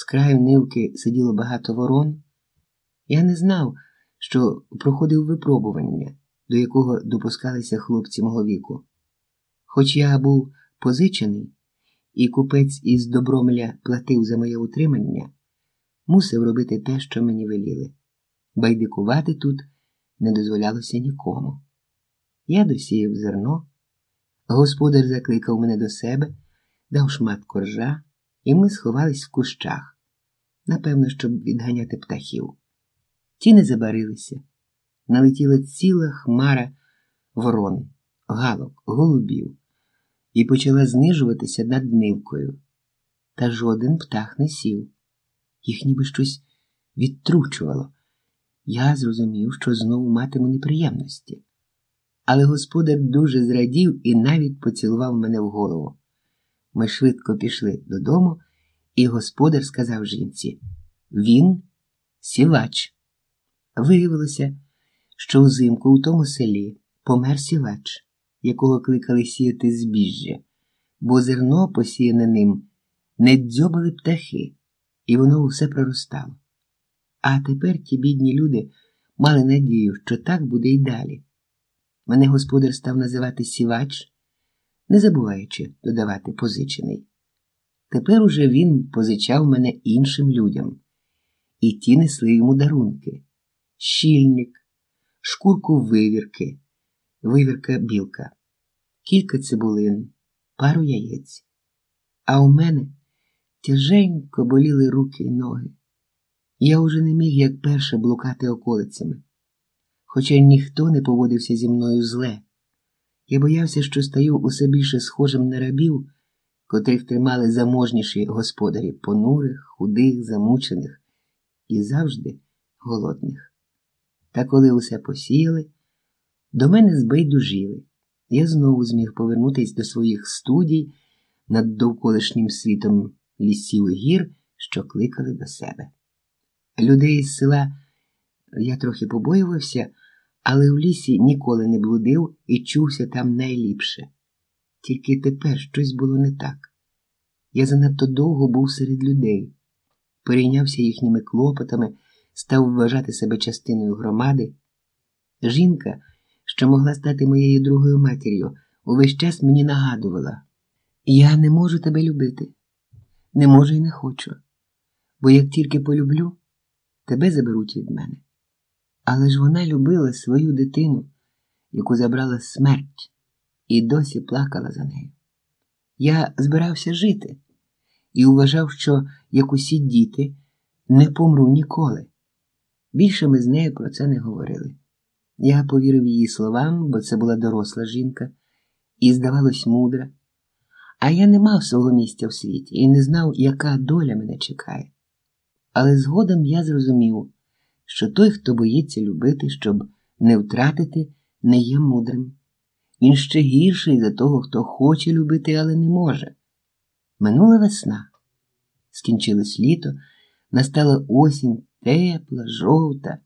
З краю нивки сиділо багато ворон. Я не знав, що проходив випробування, до якого допускалися хлопці мого віку. Хоч я був позичений, і купець із Добромеля платив за моє утримання, мусив робити те, що мені веліли. Байдикувати тут не дозволялося нікому. Я досіяв зерно, господар закликав мене до себе, дав шмат коржа, і ми сховались в кущах, напевно, щоб відганяти птахів. Ті не забарилися. Налетіла ціла хмара ворон, галок, голубів, і почала знижуватися над нивкою. Та жоден птах не сів. Їх ніби щось відтручувало. Я зрозумів, що знову матиму неприємності. Але господар дуже зрадів і навіть поцілував мене в голову. Ми швидко пішли додому, і господар сказав жінці: Він сівач. Виявилося, що взимку у тому селі помер сівач, якого кликали сіяти збіжжя, бо зерно, посіяне ним, не дзьобали птахи, і воно все проростало. А тепер ті бідні люди мали надію, що так буде й далі. Мене господар став називати сівач, не забуваючи додавати позичений. Тепер уже він позичав мене іншим людям, і ті несли йому дарунки щільник, шкурку вивірки, вивірка білка, кілька цибулин, пару яєць. А у мене тяженько боліли руки й ноги. Я уже не міг, як перше, блукати околицями, хоча ніхто не поводився зі мною зле. Я боявся, що стаю усе більше схожим на рабів, котрих тримали заможніші господарі понурих, худих, замучених і завжди голодних. Та коли усе посіяли, до мене збайдужили. Я знову зміг повернутися до своїх студій над довколишнім світом лісів і гір, що кликали до себе. Людей з села я трохи побоювався, але в лісі ніколи не блудив і чувся там найліпше. Тільки тепер щось було не так. Я занадто довго був серед людей, перейнявся їхніми клопотами став вважати себе частиною громади. Жінка, що могла стати моєю другою матір'ю, увесь час мені нагадувала: я не можу тебе любити, не можу і не хочу, бо як тільки полюблю, тебе заберуть від мене. Але ж вона любила свою дитину, яку забрала смерть, і досі плакала за нею. Я збирався жити і вважав, що, як усі діти, не помру ніколи. Більше ми з нею про це не говорили. Я повірив її словам, бо це була доросла жінка, і, здавалось, мудра. А я не мав свого місця в світі і не знав, яка доля мене чекає. Але згодом я зрозумів, що той, хто боїться любити, щоб не втратити, не є мудрим. Він ще гірший за того, хто хоче любити, але не може. Минула весна, скінчилось літо, настала осінь тепла, жовта,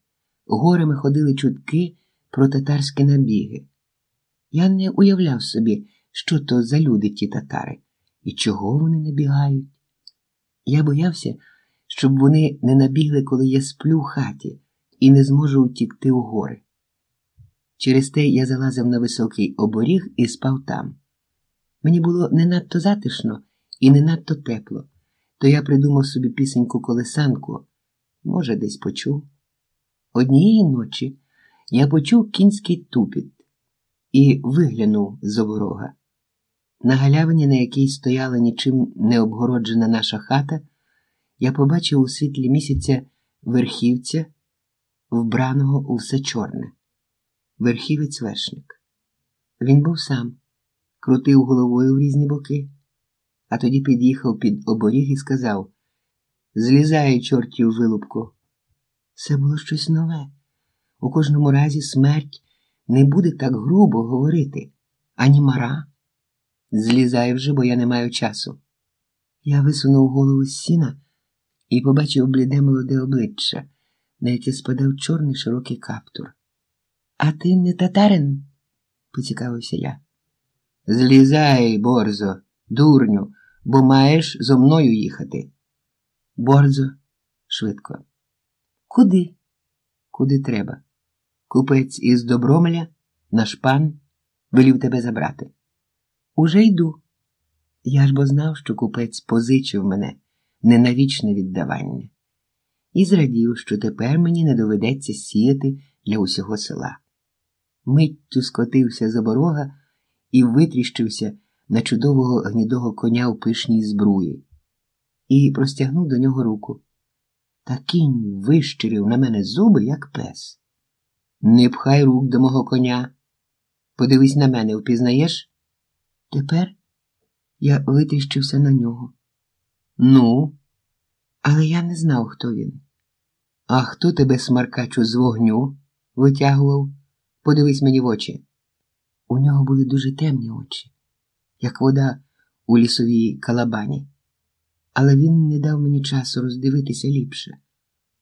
горами ходили чутки про татарські набіги. Я не уявляв собі, що то за люди ті татари і чого вони набігають. Я боявся, щоб вони не набігли, коли я сплю в хаті і не зможу утікти у гори. Через те я залазив на високий оборіг і спав там. Мені було не надто затишно і не надто тепло, то я придумав собі пісеньку колесанку може, десь почув. Однієї ночі я почув кінський тупіт і виглянув з оборога. На галявині, на якій стояла нічим не обгороджена наша хата, я побачив у світлі місяця верхівця, вбраного у все чорне, верхівець вершник. Він був сам, крутив головою в різні боки, а тоді під'їхав під оборіг і сказав Злізає чортів вилупку. Це було щось нове. У кожному разі смерть не буде так грубо говорити, ані мара. Злізай вже, бо я не маю часу. Я висунув голову з сіна і побачив бліде молоде обличчя, на яке спадав чорний широкий каптур. А ти не татарин? поцікавився я. Злізай, борзо, дурню, бо маєш зо мною їхати. Борзо, швидко. Куди? Куди треба? Купець із Добромеля, наш пан, велів тебе забрати. Уже йду. Я ж бо знав, що купець позичив мене не на вічне віддавання, і зрадів, що тепер мені не доведеться сіяти для усього села. Миттю скотився за борога і витріщився на чудового гнідого коня у пишній збруї і простягнув до нього руку. Та кінь вищирив на мене зуби, як пес. Не пхай рук до мого коня. Подивись на мене, впізнаєш? Тепер я витріщився на нього. Ну, але я не знав, хто він. А хто тебе, смаркачу, з вогню витягував? Подивись мені в очі. У нього були дуже темні очі, як вода у лісовій калабані, але він не дав мені часу роздивитися ліпше.